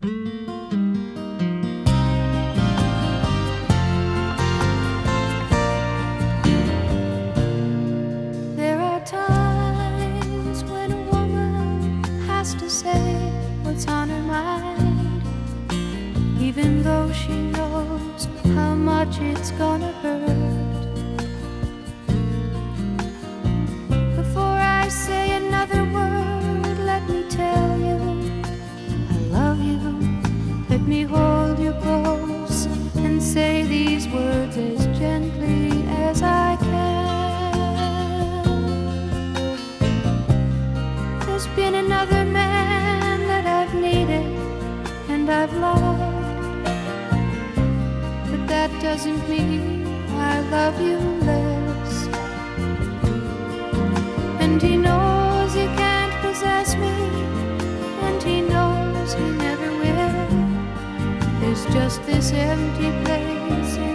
There are times when a woman has to say what's on her mind, even though she knows how much it's gonna hurt. And he knows he can't possess me, and he knows he never will. There's just this empty place.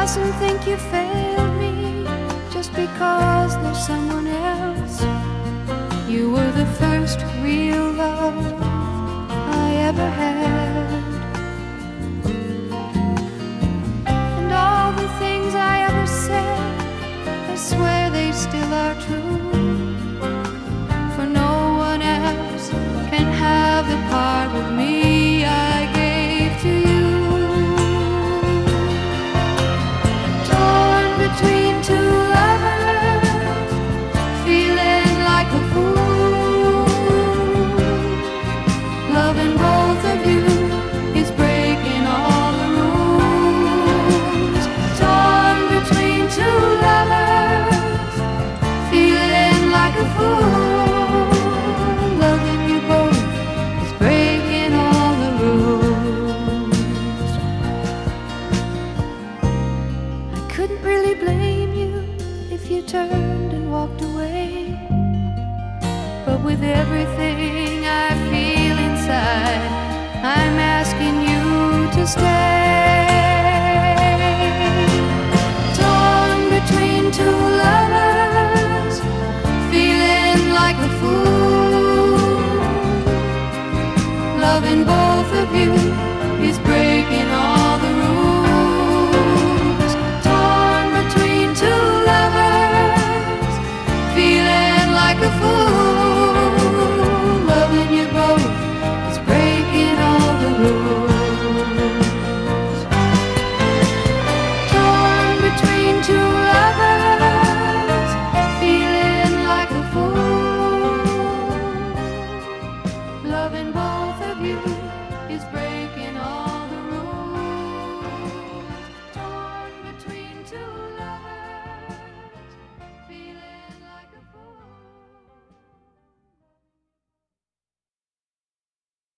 mustn't think you failed me just because there's someone else. You were the first real love I ever had. And all the things I ever said, I swear they still are true. turned and walked away. But with everything I feel inside, I'm asking you to stay. Torn between two lovers, feeling like a fool, loving both. like a fool